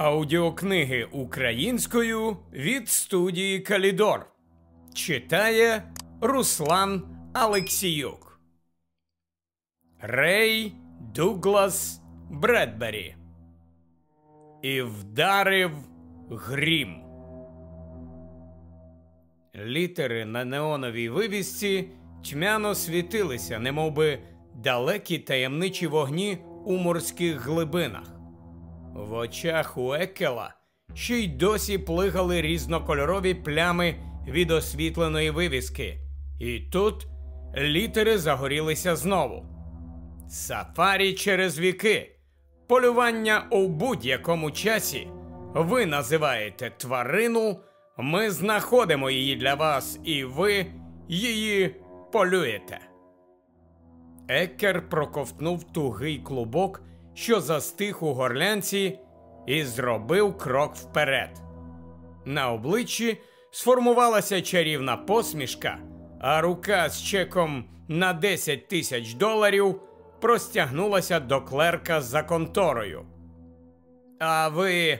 Аудіокниги українською від студії Калідор читає Руслан Алексіюк. Рей Дуглас Бредбері. І вдарив грім. Літери на неоновій вивісці тьмяно світилися, немовби далекі таємничі вогні у морських глибинах. В очах у Екела ще й досі плигали різнокольорові плями від освітленої вивіски. І тут літери загорілися знову. Сафарі через віки. Полювання у будь-якому часі. Ви називаєте тварину, ми знаходимо її для вас, і ви її полюєте. Екер проковтнув тугий клубок що застиг у горлянці, і зробив крок вперед. На обличчі сформувалася чарівна посмішка, а рука з чеком на 10 тисяч доларів простягнулася до клерка за конторою. А ви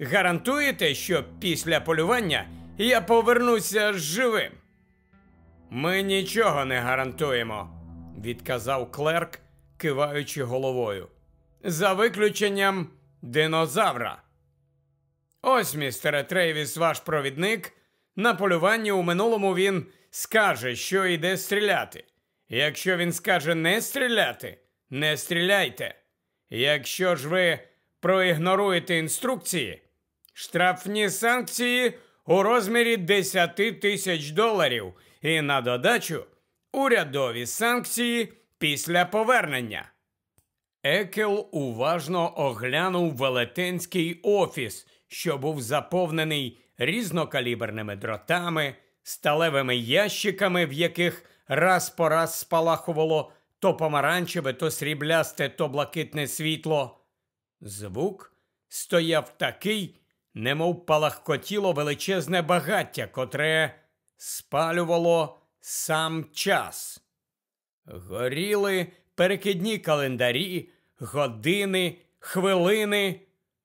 гарантуєте, що після полювання я повернуся живим? Ми нічого не гарантуємо, відказав клерк, киваючи головою за виключенням динозавра. Ось, містере Трейвіс, ваш провідник. На полюванні у минулому він скаже, що йде стріляти. Якщо він скаже не стріляти, не стріляйте. Якщо ж ви проігноруєте інструкції, штрафні санкції у розмірі 10 тисяч доларів і на додачу урядові санкції після повернення. Екел уважно оглянув велетенський офіс, що був заповнений різнокаліберними дротами, сталевими ящиками, в яких раз по раз спалахувало то помаранчеве, то сріблясте, то блакитне світло. Звук стояв такий, немов палахкотіло величезне багаття, котре спалювало сам час. Горіли перекидні календарі, години, хвилини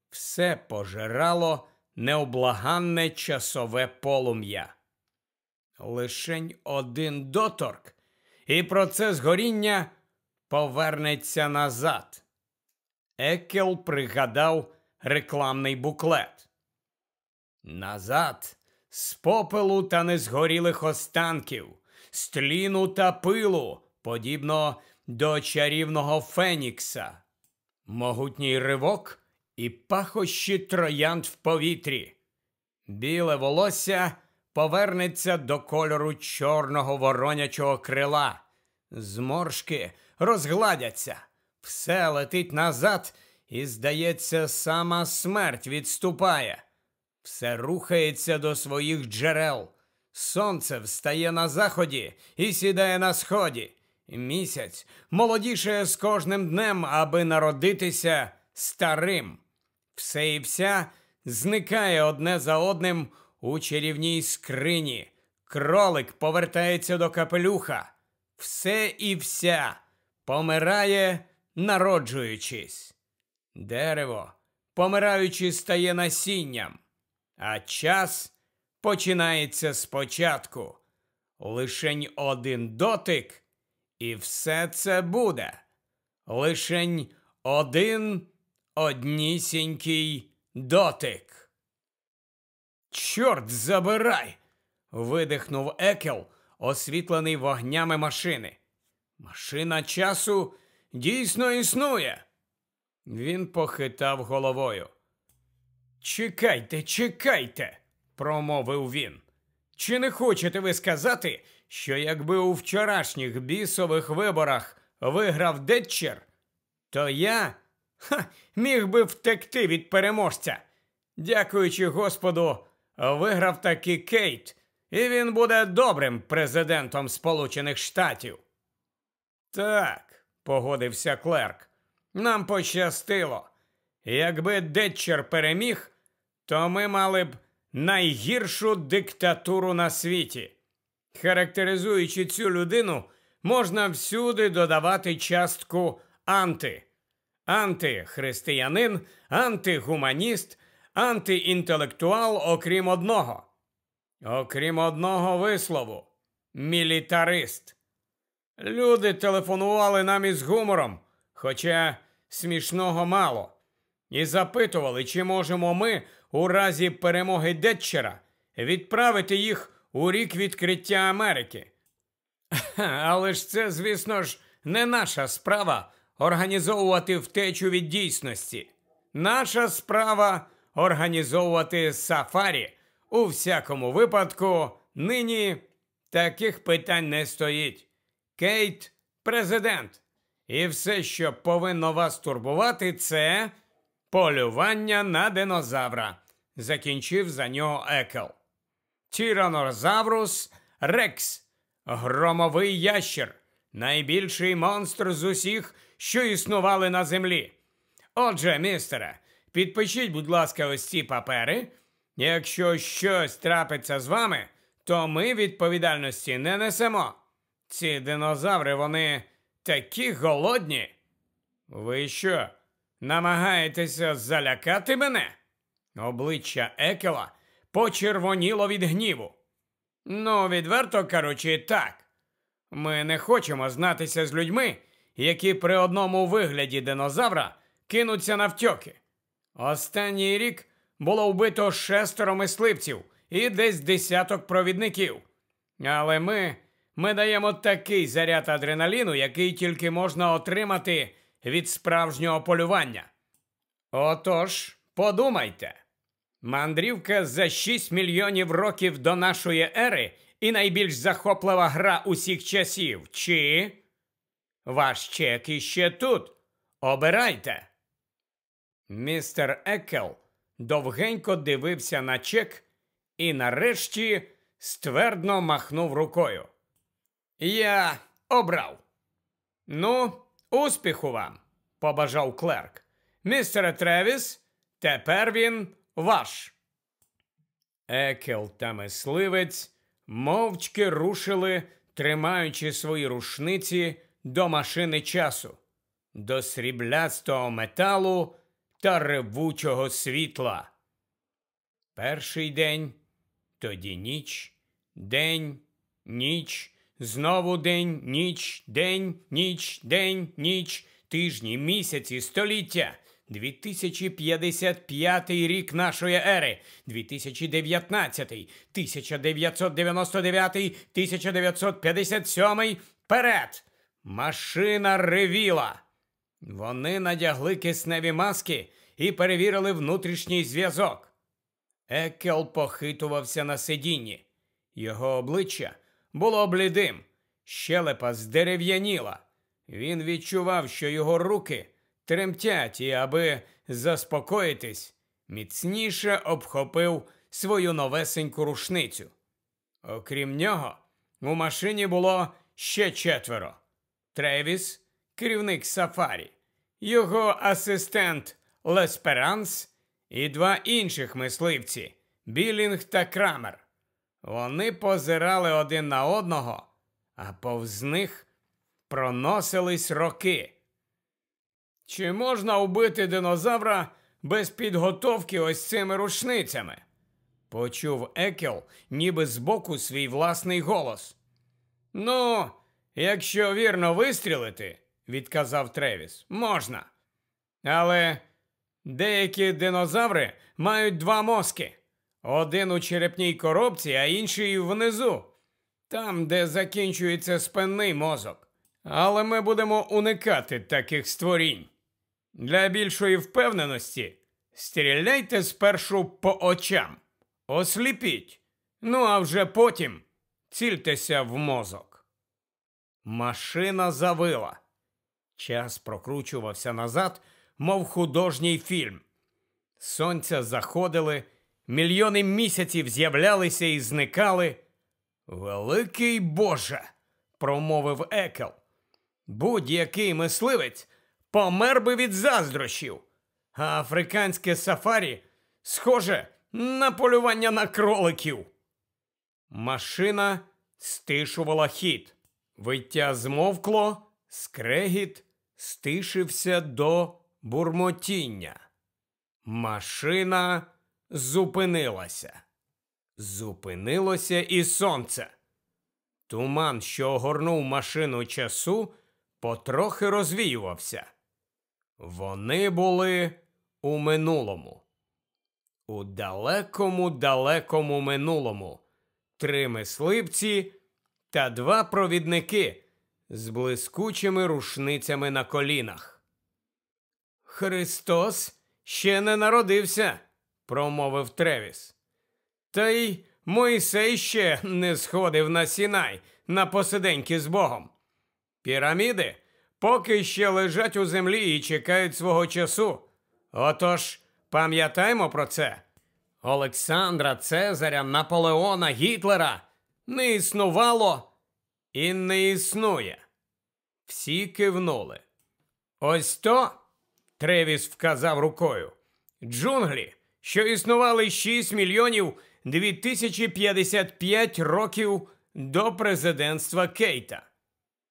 все пожирало необлаганне часове полум'я. Лишень один доторк, і процес горіння повернеться назад. Екел пригадав рекламний буклет. Назад, з попелу та незгорілих останків, з тліну та пилу, подібно до чарівного Фенікса, могутній ривок і пахощі троянд в повітрі. Біле волосся повернеться до кольору чорного воронячого крила. Зморшки розгладяться, все летить назад, і, здається, сама смерть відступає. Все рухається до своїх джерел. Сонце встає на заході і сідає на сході. Місяць молодіше з кожним днем, аби народитися старим. Все і вся зникає одне за одним у чарівній скрині. Кролик повертається до капелюха. Все і вся помирає, народжуючись. Дерево, помираючи, стає насінням, а час починається спочатку. Лишень один дотик. І все це буде. Лишень один однісінький дотик. Чорт забирай. видихнув Екел, освітлений вогнями машини. Машина часу дійсно існує. Він похитав головою. Чекайте, чекайте, промовив він. Чи не хочете ви сказати, що якби у вчорашніх бісових виборах виграв Детчер, то я ха, міг би втекти від переможця. Дякуючи Господу, виграв таки Кейт, і він буде добрим президентом Сполучених Штатів. Так, погодився Клерк, нам пощастило. Якби Детчер переміг, то ми мали б найгіршу диктатуру на світі. Характеризуючи цю людину, можна всюди додавати частку анти. Антихристиянин, антигуманіст, антиінтелектуал, окрім одного. Окрім одного вислову мілітарист. Люди телефонували нам із гумором, хоча смішного мало, і запитували, чи можемо ми у разі перемоги Детчера відправити їх у рік відкриття Америки. Але ж це, звісно ж, не наша справа організовувати втечу від дійсності. Наша справа організовувати сафарі. У всякому випадку, нині таких питань не стоїть. Кейт президент. І все, що повинно вас турбувати, це полювання на динозавра. Закінчив за нього Екел. Тіранозаврус Рекс, громовий ящер, найбільший монстр з усіх, що існували на землі. Отже, містере, підпишіть, будь ласка, ось ці папери. Якщо щось трапиться з вами, то ми відповідальності не несемо. Ці динозаври, вони такі голодні. Ви що, намагаєтеся залякати мене? Обличчя Екела почервоніло від гніву. Ну, відверто кажучи, так. Ми не хочемо знатися з людьми, які при одному вигляді динозавра кинуться навтьоки. Останній рік було вбито шестеро мисливців і десь десяток провідників. Але ми, ми даємо такий заряд адреналіну, який тільки можна отримати від справжнього полювання. Отож, подумайте. Мандрівка за 6 мільйонів років до нашої ери і найбільш захоплива гра усіх часів. Чи ваш чек іще тут? Обирайте. Містер Екел довгенько дивився на чек і нарешті ствердно махнув рукою. Я обрав. Ну, успіху вам, побажав клерк. Містере Тревіс, тепер він ваш. Екел та мисливець мовчки рушили, тримаючи свої рушниці до машини часу, до сріблястого металу та ревучого світла. Перший день, тоді ніч, день, ніч, знову день, ніч, день, ніч, день, ніч, тижні, місяці, століття. 2055 рік нашої ери, 2019, 1999, 1957, перед. Машина ревіла. Вони надягли кисневі маски і перевірили внутрішній зв'язок. Екел похитувався на сидінні. Його обличчя було блідим, щелепа здерев'яніла. Він відчував, що його руки тремтять і, аби заспокоїтись, міцніше обхопив свою новесеньку рушницю. Окрім нього, у машині було ще четверо: Тревіс, керівник Сафарі, його асистент Лесперанс і два інших мисливці Білінг та Крамер. Вони позирали один на одного, а повз них проносились роки. Чи можна вбити динозавра без підготовки ось цими рушницями? Почув Екел, ніби збоку свій власний голос. Ну, якщо вірно вистрілити, відказав Тревіс, можна. Але деякі динозаври мають два мозки: один у черепній коробці, а інший внизу, там, де закінчується спинний мозок. Але ми будемо уникати таких створінь. Для більшої впевненості стріляйте спершу по очам, осліпіть, ну а вже потім цільтеся в мозок. Машина завила. Час прокручувався назад, мов художній фільм. Сонця заходили, мільйони місяців з'являлися і зникали. Великий Боже, промовив Екел. Будь-який мисливець помер би від заздрощів, а африканське сафарі схоже на полювання на кроликів. Машина стишувала хід. Виття змовкло, скрегіт стишився до бурмотіння. Машина зупинилася. Зупинилося і сонце. Туман, що огорнув машину часу, потрохи розвіювався. Вони були у минулому. У далекому, далекому минулому три мисливці та два провідники з блискучими рушницями на колінах. Христос ще не народився, промовив Тревіс. Та й Мойсей ще не сходив на сінай на посиденьки з Богом. Піраміди поки ще лежать у землі і чекають свого часу. Отож, пам'ятаймо про це. Олександра, Цезаря, Наполеона, Гітлера не існувало і не існує. Всі кивнули. Ось то, Тревіс вказав рукою, джунглі, що існували 6 мільйонів 2055 років до президентства Кейта.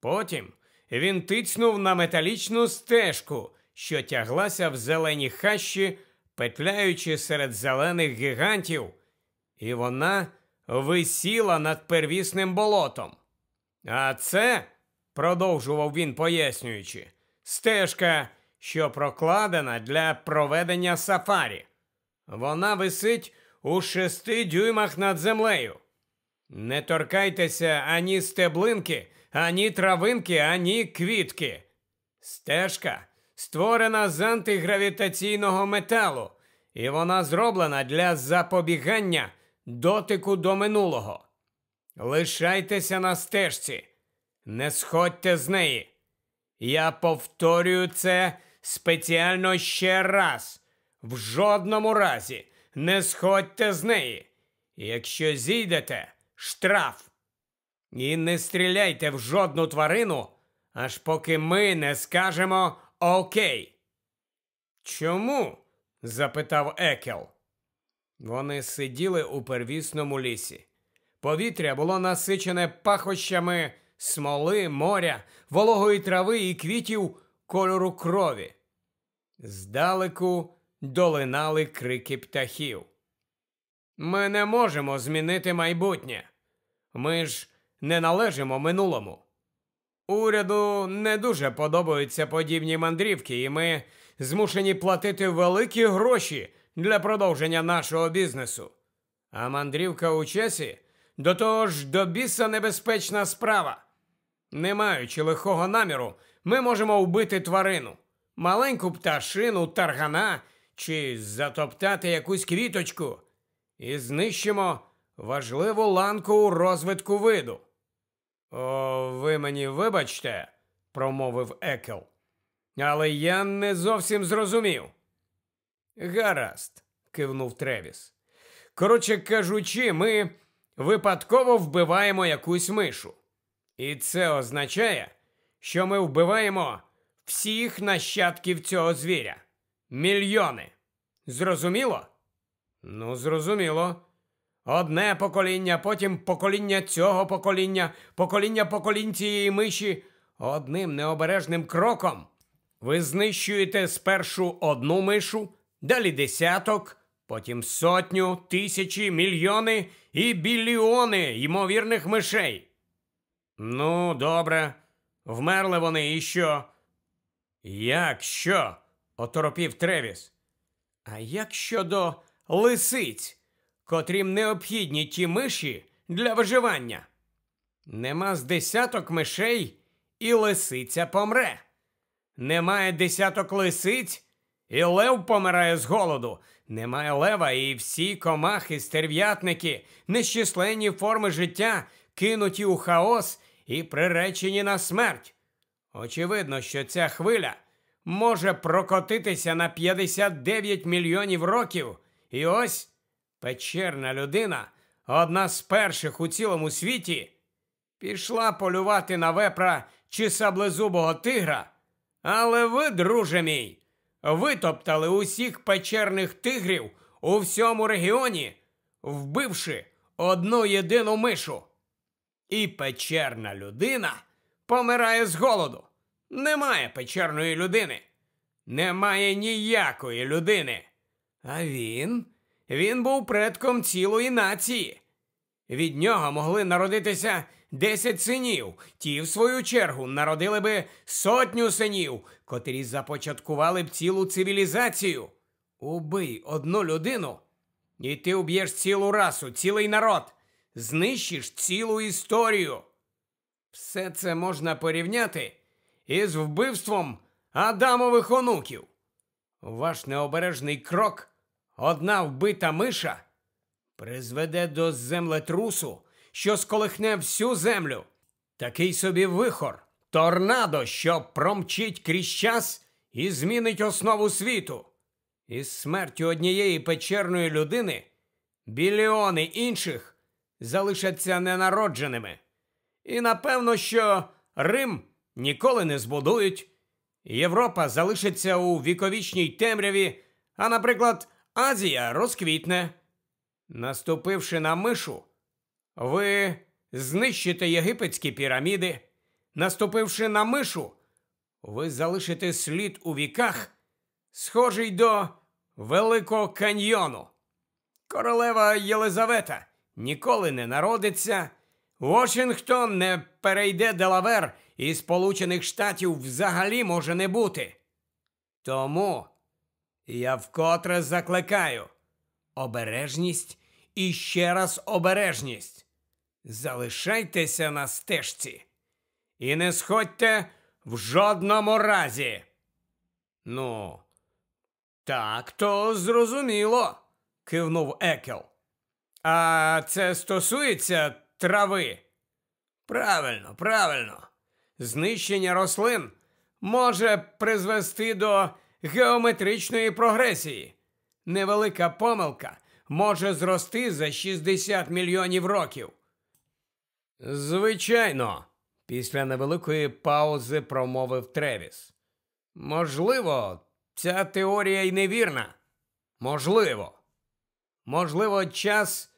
Потім він тицнув на металічну стежку, що тяглася в зелені хащі, петляючи серед зелених гігантів, і вона висіла над первісним болотом. А це, продовжував він, пояснюючи, стежка, що прокладена для проведення сафарі. Вона висить у шести дюймах над землею. Не торкайтеся ані стеблинки, ані травинки, ані квітки. Стежка створена з антигравітаційного металу, і вона зроблена для запобігання дотику до минулого. Лишайтеся на стежці, не сходьте з неї. Я повторюю це спеціально ще раз. В жодному разі не сходьте з неї. Якщо зійдете, штраф. І не стріляйте в жодну тварину, аж поки ми не скажемо Окей. Чому? запитав Екел. Вони сиділи у первісному лісі. Повітря було насичене пахощами смоли, моря, вологої трави і квітів кольору крові. Здалеку долинали крики птахів. Ми не можемо змінити майбутнє. Ми ж не належимо минулому. Уряду не дуже подобаються подібні мандрівки, і ми змушені платити великі гроші для продовження нашого бізнесу. А мандрівка у часі до того ж до біса небезпечна справа. Не маючи лихого наміру, ми можемо вбити тварину, маленьку пташину, таргана чи затоптати якусь квіточку і знищимо важливу ланку у розвитку виду. О, ви мені вибачте, промовив Екел. Але я не зовсім зрозумів. Гаразд, кивнув Тревіс. Коротше кажучи, ми випадково вбиваємо якусь мишу. І це означає, що ми вбиваємо всіх нащадків цього звіря. Мільйони. Зрозуміло? Ну, зрозуміло. Одне покоління, потім покоління цього покоління, покоління поколінь цієї миші. Одним необережним кроком ви знищуєте спершу одну мишу, далі десяток, потім сотню, тисячі, мільйони і біліони ймовірних мишей. Ну, добре, вмерли вони і що? Як що? оторопів Тревіс. А як щодо лисиць? котрім необхідні ті миші для виживання. Нема з десяток мишей, і лисиця помре. Немає десяток лисиць, і лев помирає з голоду. Немає лева, і всі комахи, стерв'ятники, нещисленні форми життя кинуті у хаос і приречені на смерть. Очевидно, що ця хвиля може прокотитися на 59 мільйонів років, і ось Печерна людина, одна з перших у цілому світі, пішла полювати на вепра чи саблезубого тигра. Але ви, друже мій, витоптали усіх печерних тигрів у всьому регіоні, вбивши одну єдину мишу. І печерна людина помирає з голоду. Немає печерної людини. Немає ніякої людини. А він він був предком цілої нації. Від нього могли народитися десять синів, ті, в свою чергу, народили би сотню синів, котрі започаткували б цілу цивілізацію. Убий одну людину, і ти уб'єш цілу расу, цілий народ, знищиш цілу історію. Все це можна порівняти із вбивством Адамових онуків. Ваш необережний крок, одна вбита миша, призведе до землетрусу, що сколихне всю землю. Такий собі вихор, торнадо, що промчить крізь час і змінить основу світу. Із смертю однієї печерної людини біліони інших залишаться ненародженими. І напевно, що Рим ніколи не збудують. Європа залишиться у віковічній темряві, а, наприклад, Азія розквітне. Наступивши на мишу, ви знищите єгипетські піраміди. Наступивши на мишу, ви залишите слід у віках, схожий до Великого каньйону. Королева Єлизавета ніколи не народиться. Вашингтон не перейде Делавер і Сполучених Штатів взагалі може не бути. Тому я вкотре закликаю обережність і ще раз обережність. Залишайтеся на стежці і не сходьте в жодному разі. Ну, так то зрозуміло, кивнув Екел. А це стосується трави. Правильно, правильно. Знищення рослин може призвести до геометричної прогресії. Невелика помилка може зрости за 60 мільйонів років. Звичайно, після невеликої паузи промовив Тревіс. Можливо, ця теорія й невірна. Можливо. Можливо, час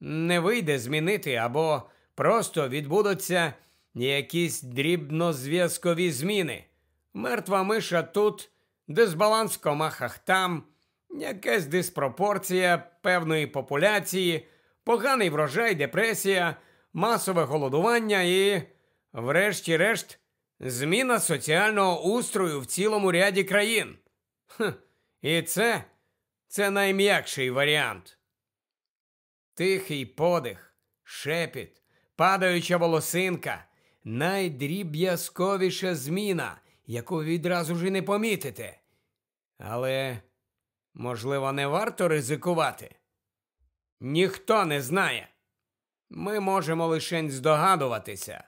не вийде змінити або просто відбудуться якісь дрібнозв'язкові зміни. Мертва миша тут, дисбаланс в комахах там, якась диспропорція певної популяції, поганий врожай, депресія, масове голодування і, врешті-решт, зміна соціального устрою в цілому ряді країн. І це, це найм'якший варіант. Тихий подих, шепіт, падаюча волосинка, найдріб'язковіша зміна, яку відразу ж і не помітите. Але, можливо, не варто ризикувати? Ніхто не знає. Ми можемо лише здогадуватися.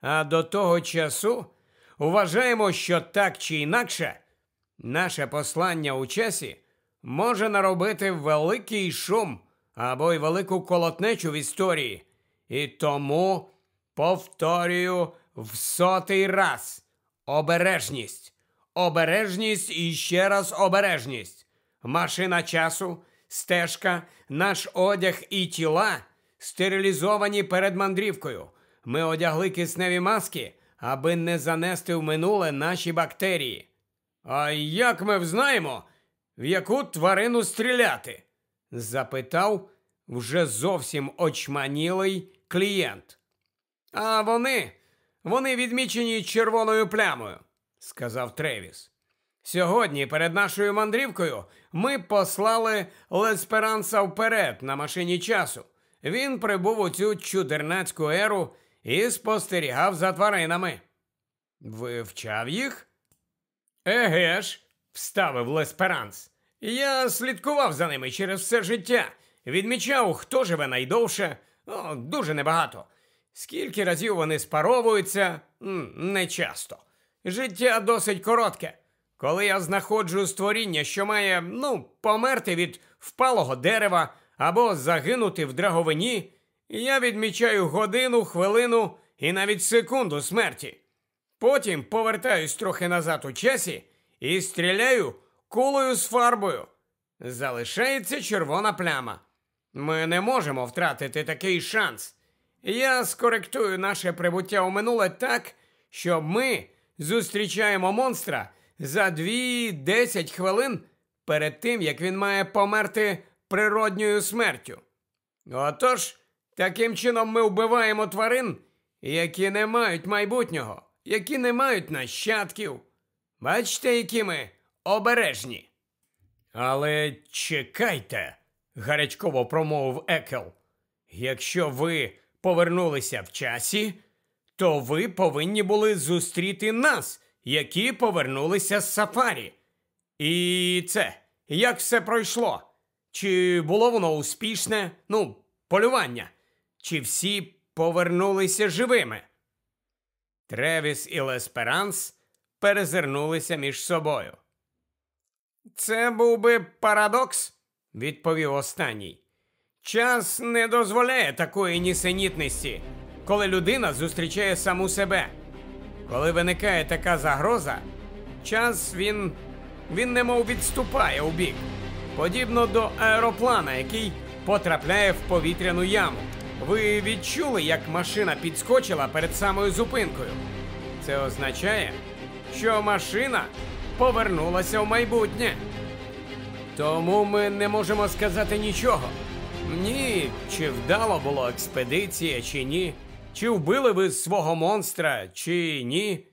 А до того часу вважаємо, що так чи інакше наше послання у часі може наробити великий шум або й велику колотнечу в історії. І тому повторюю в сотий раз обережність, обережність і ще раз обережність. Машина часу, стежка, наш одяг і тіла стерилізовані перед мандрівкою. Ми одягли кисневі маски, аби не занести в минуле наші бактерії. А як ми взнаємо, в яку тварину стріляти? запитав вже зовсім очманілий клієнт. А вони, вони відмічені червоною плямою, сказав Тревіс. Сьогодні, перед нашою мандрівкою, ми послали Лесперанса вперед на машині часу. Він прибув у цю чудернацьку еру і спостерігав за тваринами. Вивчав їх? Еге ж, вставив Лесперанс. Я слідкував за ними через все життя, відмічав, хто живе найдовше, О, дуже небагато. Скільки разів вони спаровуються, не часто. Життя досить коротке. Коли я знаходжу створіння, що має, ну, померти від впалого дерева або загинути в драговині, я відмічаю годину, хвилину і навіть секунду смерті. Потім повертаюсь трохи назад у часі і стріляю кулею з фарбою. Залишається червона пляма. Ми не можемо втратити такий шанс. Я скоректую наше прибуття у минуле так, що ми зустрічаємо монстра за 2-10 хвилин перед тим, як він має померти природньою смертю. Отож, таким чином ми вбиваємо тварин, які не мають майбутнього, які не мають нащадків. Бачите, які ми обережні. Але чекайте, гарячково промовив Екел. Якщо ви повернулися в часі, то ви повинні були зустріти нас, які повернулися з сафарі. І це, як все пройшло? Чи було воно успішне? Ну, полювання? Чи всі повернулися живими? Тревіс і Лесперанс перезирнулися між собою. Це був би парадокс, відповів останній. Час не дозволяє такої нісенітності, коли людина зустрічає саму себе. Коли виникає така загроза, час він він немов відступає у бік, подібно до аероплана, який потрапляє в повітряну яму. Ви відчули, як машина підскочила перед самою зупинкою. Це означає, що машина повернулася в майбутнє. Тому ми не можемо сказати нічого. Ні, чи вдало було експедиція, чи ні, чи вбили ви свого монстра, чи ні.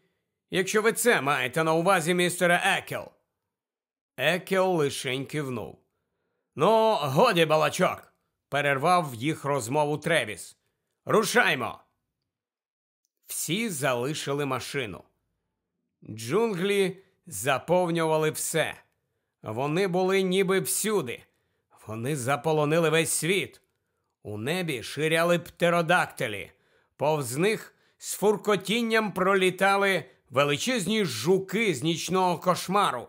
Якщо ви це маєте на увазі, містере Екел. Екел лишень кивнув. Ну, годі балачок, перервав їх розмову Тревіс. Рушаймо. Всі залишили машину. Джунглі заповнювали все. Вони були ніби всюди. Вони заполонили весь світ. У небі ширяли птеродактилі, повз них з фуркотінням пролітали величезні жуки з нічного кошмару.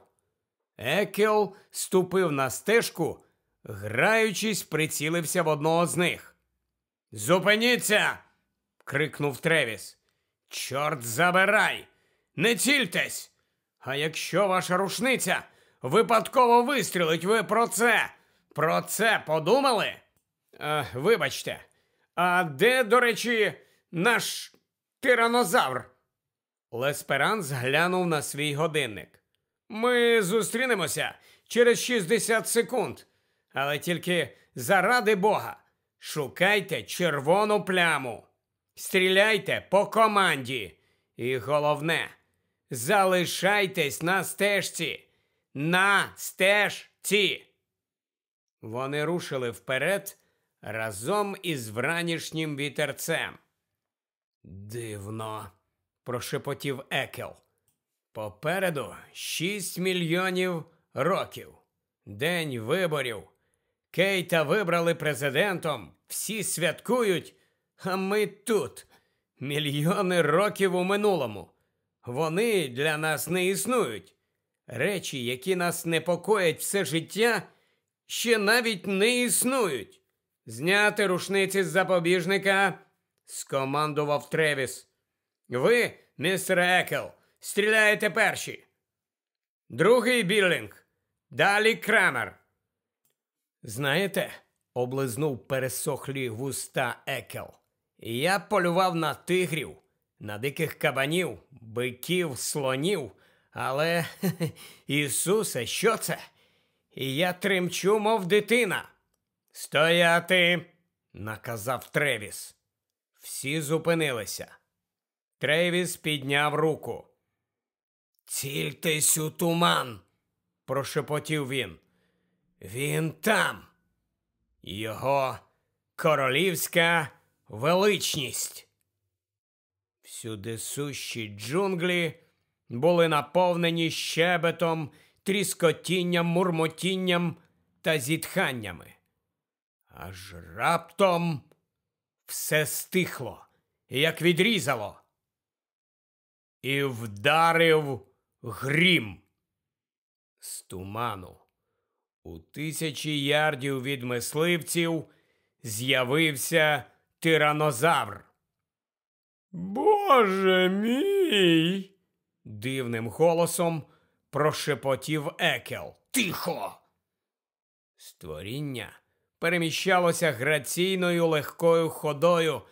Екел ступив на стежку, граючись, прицілився в одного з них. Зупиніться. крикнув Тревіс. Чорт забирай! Не цільтесь! А якщо ваша рушниця випадково вистрілить, ви про це? Про це подумали? А, Вибачте, а де, до речі, наш тиранозавр? Лесперанс глянув на свій годинник. Ми зустрінемося через 60 секунд, але тільки заради Бога, шукайте червону пляму, стріляйте по команді. І головне, залишайтесь на стежці. На стежці. Вони рушили вперед разом із вранішнім вітерцем. Дивно, прошепотів Екел. Попереду шість мільйонів років. День виборів. Кейта вибрали президентом, всі святкують, а ми тут. Мільйони років у минулому. Вони для нас не існують. Речі, які нас непокоять все життя, ще навіть не існують. Зняти рушниці з запобіжника, скомандував Тревіс. Ви, містер Екел, стріляєте перші. Другий білінг. Далі крамер. Знаєте, облизнув пересохлі вуста Екел. Я полював на тигрів, на диких кабанів, биків, слонів. Але, Ісусе, що це? І я тремчу, мов дитина. Стояти, наказав Тревіс. Всі зупинилися. Тревіс підняв руку. Цільтесь у туман, прошепотів він. Він там. Його королівська величність. Всюди сущі джунглі були наповнені щебетом, тріскотінням, мурмотінням та зітханнями. Аж раптом все стихло, як відрізало, і вдарив грім з туману. У тисячі ярдів від мисливців з'явився тиранозавр. Боже мій! дивним голосом прошепотів екел. Тихо! Створіння переміщалося граційною легкою ходою